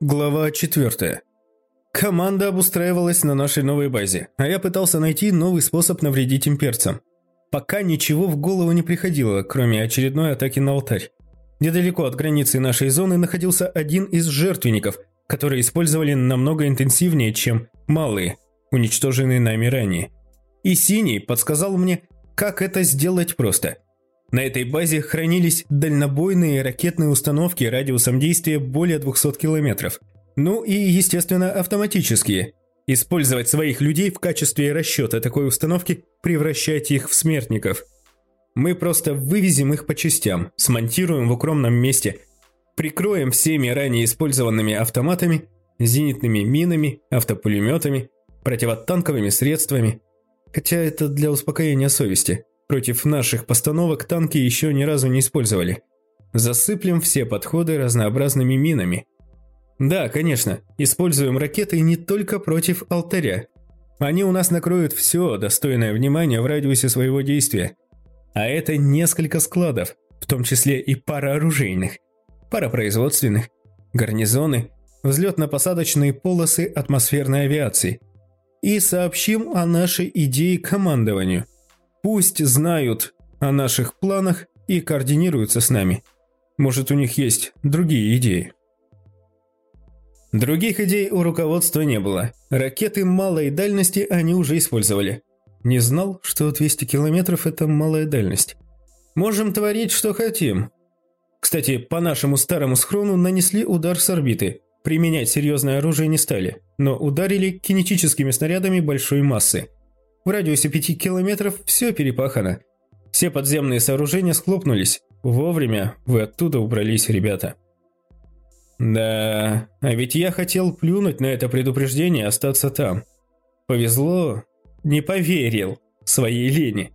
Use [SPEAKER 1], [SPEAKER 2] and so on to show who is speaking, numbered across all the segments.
[SPEAKER 1] Глава 4. Команда обустраивалась на нашей новой базе, а я пытался найти новый способ навредить имперцам. Пока ничего в голову не приходило, кроме очередной атаки на алтарь. Недалеко от границы нашей зоны находился один из жертвенников, которые использовали намного интенсивнее, чем малые, уничтоженные нами ранее. И Синий подсказал мне, как это сделать просто – на этой базе хранились дальнобойные ракетные установки радиусом действия более 200 километров. Ну и, естественно, автоматические. Использовать своих людей в качестве расчета такой установки, превращать их в смертников. Мы просто вывезем их по частям, смонтируем в укромном месте, прикроем всеми ранее использованными автоматами, зенитными минами, автопулеметами, противотанковыми средствами. Хотя это для успокоения совести. Против наших постановок танки еще ни разу не использовали. Засыплем все подходы разнообразными минами. Да, конечно, используем ракеты не только против алтаря. Они у нас накроют все достойное внимания в радиусе своего действия. А это несколько складов, в том числе и пара оружейных, пара производственных, гарнизоны, взлетно-посадочные полосы атмосферной авиации. И сообщим о нашей идее командованию – Пусть знают о наших планах и координируются с нами. Может, у них есть другие идеи. Других идей у руководства не было. Ракеты малой дальности они уже использовали. Не знал, что 200 километров – это малая дальность. Можем творить, что хотим. Кстати, по нашему старому схрону нанесли удар с орбиты. Применять серьезное оружие не стали, но ударили кинетическими снарядами большой массы – в радиусе пяти километров все перепахано. Все подземные сооружения схлопнулись. Вовремя вы оттуда убрались, ребята. Да, а ведь я хотел плюнуть на это предупреждение и остаться там. Повезло, не поверил своей лени.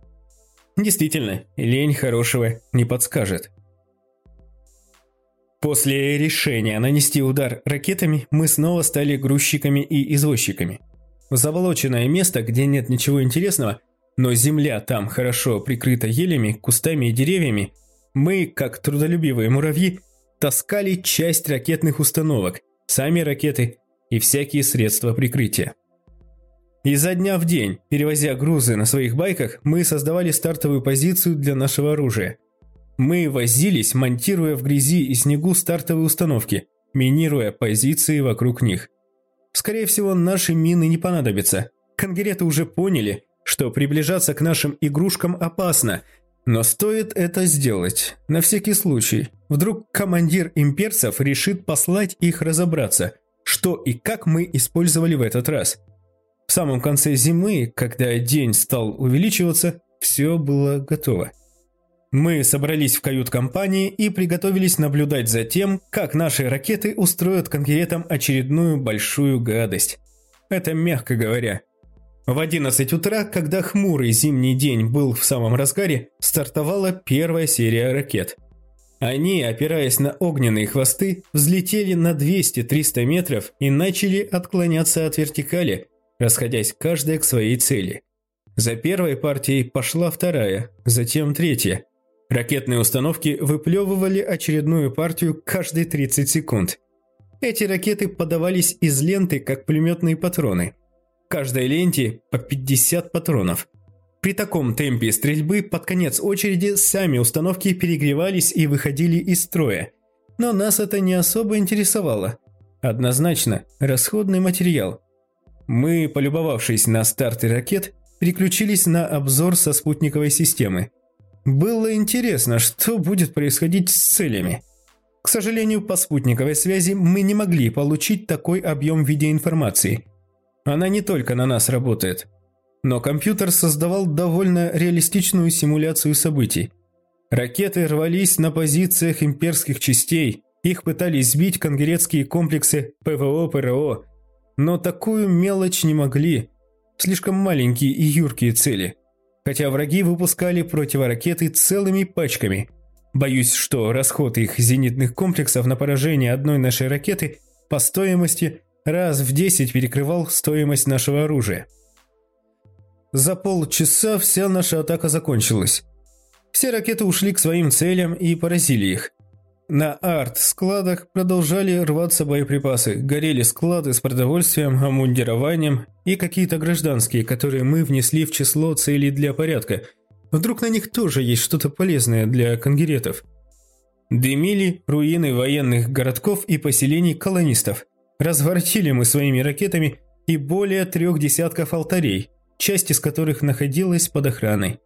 [SPEAKER 1] Действительно, лень хорошего не подскажет. После решения нанести удар ракетами мы снова стали грузчиками и извозчиками – Заволоченное место, где нет ничего интересного, но земля там хорошо прикрыта елями, кустами и деревьями, мы, как трудолюбивые муравьи, таскали часть ракетных установок, сами ракеты и всякие средства прикрытия. Изо дня в день, перевозя грузы на своих байках, мы создавали стартовую позицию для нашего оружия. Мы возились, монтируя в грязи и снегу стартовые установки, минируя позиции вокруг них. Скорее всего, наши мины не понадобятся. Конгереты уже поняли, что приближаться к нашим игрушкам опасно, но стоит это сделать, на всякий случай. Вдруг командир имперцев решит послать их разобраться, что и как мы использовали в этот раз. В самом конце зимы, когда день стал увеличиваться, все было готово. Мы собрались в кают-компании и приготовились наблюдать за тем, как наши ракеты устроят конкурентам очередную большую гадость. Это мягко говоря. В 11 утра, когда хмурый зимний день был в самом разгаре, стартовала первая серия ракет. Они, опираясь на огненные хвосты, взлетели на 200-300 метров и начали отклоняться от вертикали, расходясь каждая к своей цели. За первой партией пошла вторая, затем третья – Ракетные установки выплевывали очередную партию каждые 30 секунд. Эти ракеты подавались из ленты, как пулеметные патроны. В каждой ленте по 50 патронов. При таком темпе стрельбы под конец очереди сами установки перегревались и выходили из строя. Но нас это не особо интересовало. Однозначно, расходный материал. Мы, полюбовавшись на старты ракет, переключились на обзор со спутниковой системы – было интересно, что будет происходить с целями. К сожалению, по спутниковой связи мы не могли получить такой объем видеоинформации. Она не только на нас работает. Но компьютер создавал довольно реалистичную симуляцию событий. Ракеты рвались на позициях имперских частей, их пытались сбить конгрецкие комплексы ПВО-ПРО, но такую мелочь не могли. Слишком маленькие и юркие цели – хотя враги выпускали противоракеты целыми пачками. Боюсь, что расход их зенитных комплексов на поражение одной нашей ракеты по стоимости раз в 10 перекрывал стоимость нашего оружия. За полчаса вся наша атака закончилась. Все ракеты ушли к своим целям и поразили их. На арт-складах продолжали рваться боеприпасы, горели склады с продовольствием, обмундированием и какие-то гражданские, которые мы внесли в число целей для порядка. Вдруг на них тоже есть что-то полезное для конгеретов. Дымили руины военных городков и поселений колонистов. Разворотили мы своими ракетами и более трех десятков алтарей, часть из которых находилась под охраной.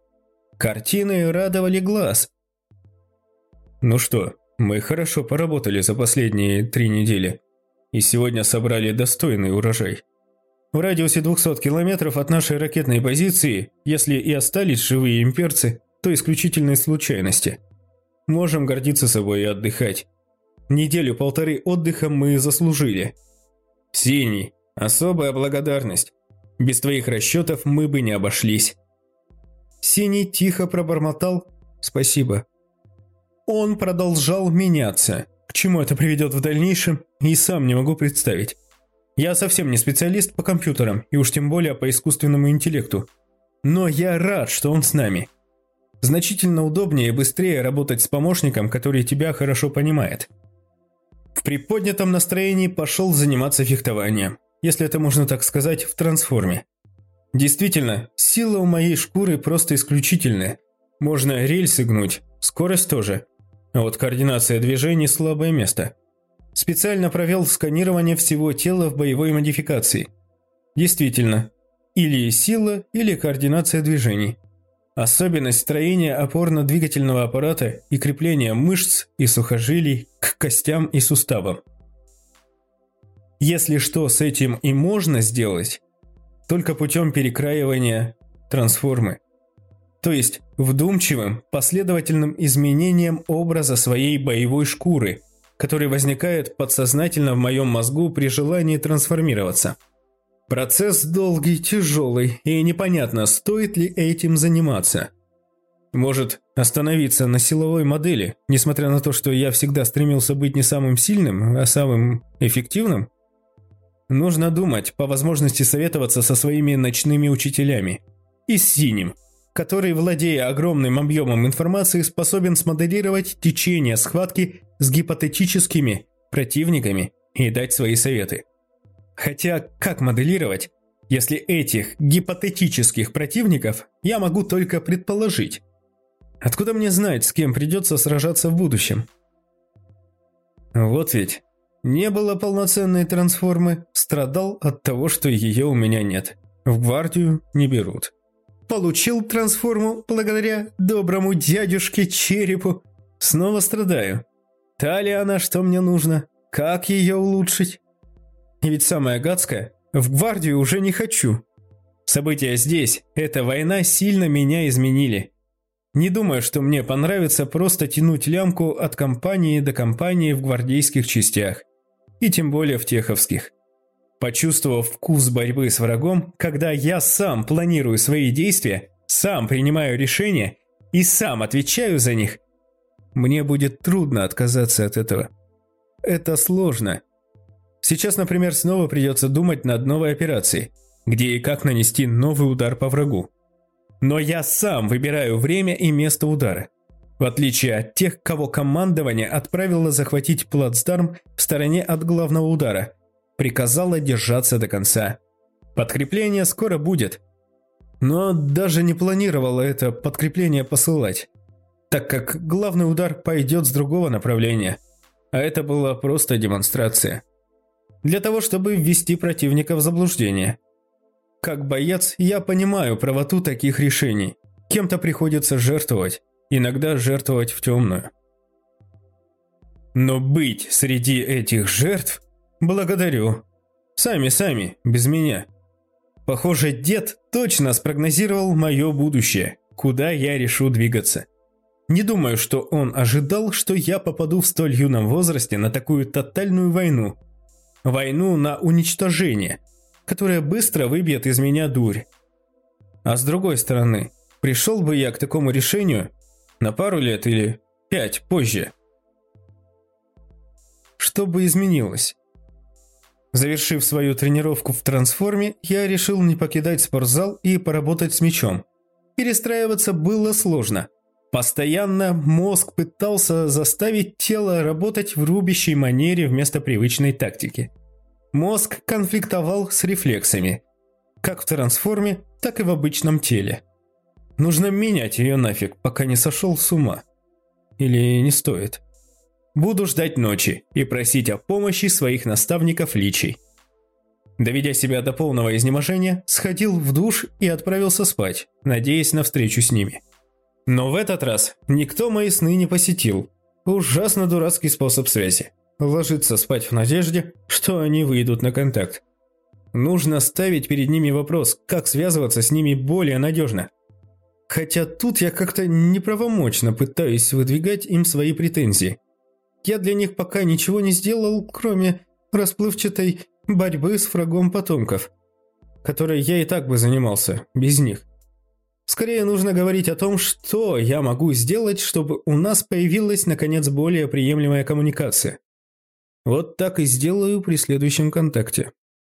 [SPEAKER 1] Картины радовали глаз. Ну что, мы хорошо поработали за последние три недели. И сегодня собрали достойный урожай. В радиусе 200 километров от нашей ракетной позиции, если и остались живые имперцы, то исключительной случайности. Можем гордиться собой и отдыхать. Неделю-полторы отдыха мы заслужили. Синий, особая благодарность. Без твоих расчетов мы бы не обошлись. Синий тихо пробормотал «Спасибо». Он продолжал меняться. К чему это приведет в дальнейшем, и сам не могу представить. Я совсем не специалист по компьютерам, и уж тем более по искусственному интеллекту. Но я рад, что он с нами. Значительно удобнее и быстрее работать с помощником, который тебя хорошо понимает. В приподнятом настроении пошел заниматься фехтованием, если это можно так сказать, в трансформе. Действительно, сила у моей шкуры просто исключительная. Можно рельсы гнуть, скорость тоже – вот координация движений – слабое место. Специально провел сканирование всего тела в боевой модификации. Действительно, или сила, или координация движений. Особенность строения опорно-двигательного аппарата и крепления мышц и сухожилий к костям и суставам. Если что с этим и можно сделать, только путем перекраивания трансформы то есть вдумчивым, последовательным изменением образа своей боевой шкуры, который возникает подсознательно в моем мозгу при желании трансформироваться. Процесс долгий, тяжелый, и непонятно, стоит ли этим заниматься. Может, остановиться на силовой модели, несмотря на то, что я всегда стремился быть не самым сильным, а самым эффективным? Нужно думать, по возможности советоваться со своими ночными учителями. И с синим – который, владея огромным объемом информации, способен смоделировать течение схватки с гипотетическими противниками и дать свои советы. Хотя, как моделировать, если этих гипотетических противников я могу только предположить? Откуда мне знать, с кем придется сражаться в будущем? Вот ведь. Не было полноценной трансформы, страдал от того, что ее у меня нет. В гвардию не берут. Получил трансформу благодаря доброму дядюшке Черепу. Снова страдаю. Та ли она, что мне нужно? Как ее улучшить? И ведь самое гадское, в гвардию уже не хочу. События здесь, эта война сильно меня изменили. Не думаю, что мне понравится просто тянуть лямку от компании до компании в гвардейских частях. И тем более в теховских. Почувствовав вкус борьбы с врагом, когда я сам планирую свои действия, сам принимаю решения и сам отвечаю за них, мне будет трудно отказаться от этого. Это сложно. Сейчас, например, снова придется думать над новой операцией, где и как нанести новый удар по врагу. Но я сам выбираю время и место удара. В отличие от тех, кого командование отправило захватить плацдарм в стороне от главного удара – приказала держаться до конца. Подкрепление скоро будет. Но даже не планировала это подкрепление посылать, так как главный удар пойдет с другого направления. А это была просто демонстрация. Для того, чтобы ввести противника в заблуждение. Как боец, я понимаю правоту таких решений. Кем-то приходится жертвовать, иногда жертвовать в темную. Но быть среди этих жертв «Благодарю. Сами-сами, без меня». Похоже, дед точно спрогнозировал мое будущее, куда я решу двигаться. Не думаю, что он ожидал, что я попаду в столь юном возрасте на такую тотальную войну. Войну на уничтожение, которая быстро выбьет из меня дурь. А с другой стороны, пришел бы я к такому решению на пару лет или пять позже. Что бы изменилось? Завершив свою тренировку в трансформе, я решил не покидать спортзал и поработать с мечом. Перестраиваться было сложно. Постоянно мозг пытался заставить тело работать в рубящей манере вместо привычной тактики. Мозг конфликтовал с рефлексами, как в трансформе, так и в обычном теле. Нужно менять ее нафиг, пока не сошел с ума. Или не стоит. Буду ждать ночи и просить о помощи своих наставников-личий. Доведя себя до полного изнеможения, сходил в душ и отправился спать, надеясь на встречу с ними. Но в этот раз никто мои сны не посетил. Ужасно дурацкий способ связи. Ложиться спать в надежде, что они выйдут на контакт. Нужно ставить перед ними вопрос, как связываться с ними более надежно. Хотя тут я как-то неправомочно пытаюсь выдвигать им свои претензии. Я для них пока ничего не сделал, кроме расплывчатой борьбы с врагом потомков, которой я и так бы занимался, без них. Скорее нужно говорить о том, что я могу сделать, чтобы у нас появилась, наконец, более приемлемая коммуникация. Вот так и сделаю при следующем контакте.